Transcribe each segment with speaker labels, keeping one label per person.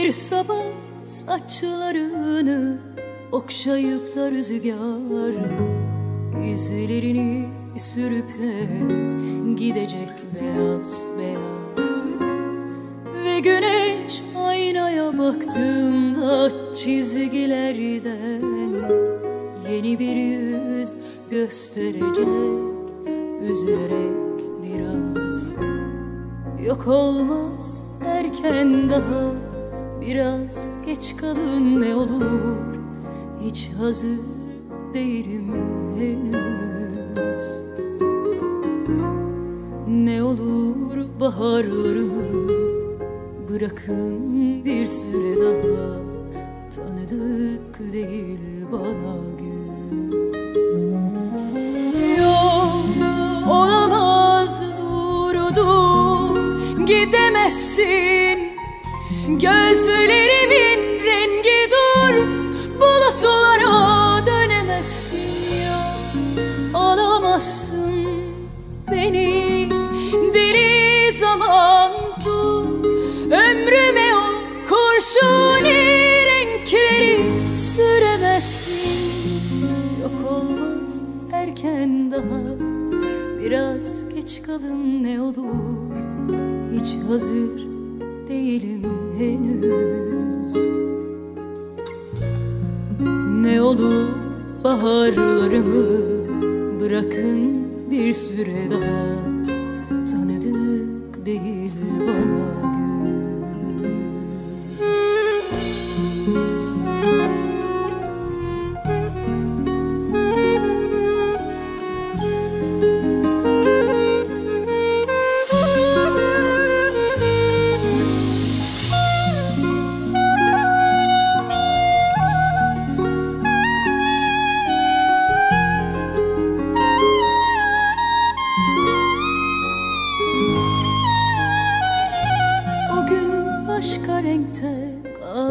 Speaker 1: Bir sabah saçlarını okşayıp da rüzgar izlerini sürüp de gidecek beyaz beyaz. Ve güneş aynaya baktığımda çizgilerden Yeni bir yüz gösterecek üzülerek biraz. Yok olmaz erken daha biraz geç kalın ne olur. Hiç hazır değilim henüz. Ne olur baharlarımı bırakın bir süre daha. Tanıdık değil bana gün. Yok olamaz dur dur gidemezsin Gözlerimin rengi dur bulutlara dönemezsin ya. Alamazsın beni deli zaman dur. Ömrüme o kurşuni renkleri süremezsin. Yok olmaz erken daha Biraz geç kalın ne olur. Hiç hazır değilim henüz. Ne olur baharlarımı bırakın bir süre daha. Tanıdık değil bana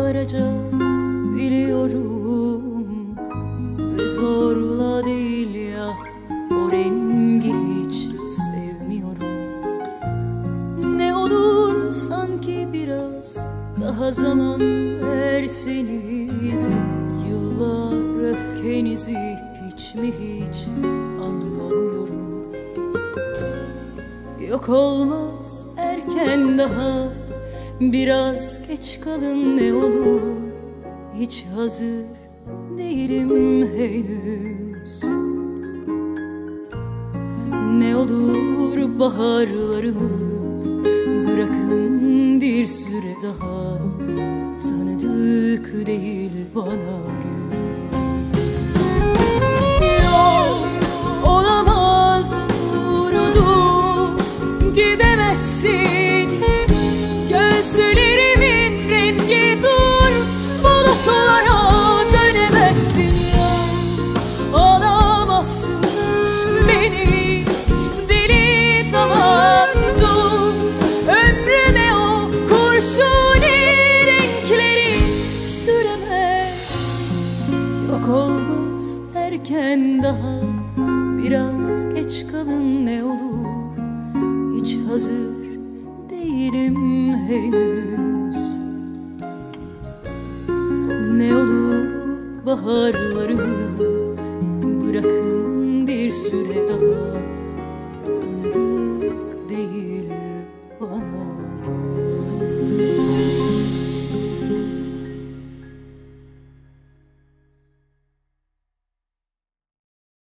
Speaker 1: ağaracak biliyorum. Ve zorla değil ya o rengi hiç sevmiyorum. Ne olur sanki biraz daha zaman verseniz Yıllar öfkenizi hiç mi hiç anlamıyorum? Yok olmaz erken daha Biraz geç kalın ne olur. Hiç hazır değilim henüz. Ne olur baharlarımı Bırakın bir süre daha. Tanıdık değil bana göz. Yok olamaz vurdu Gidemezsin Gözlerimin rengi dur Bulutlara dönemezsin. Alamazsın beni Deli zaman dur. Ömrüme o kurşuni renkleri süremezsin Yok olmaz erken daha Biraz geç kalın ne olur. Hiç hazır değilim henüz. Ne olur baharlarımı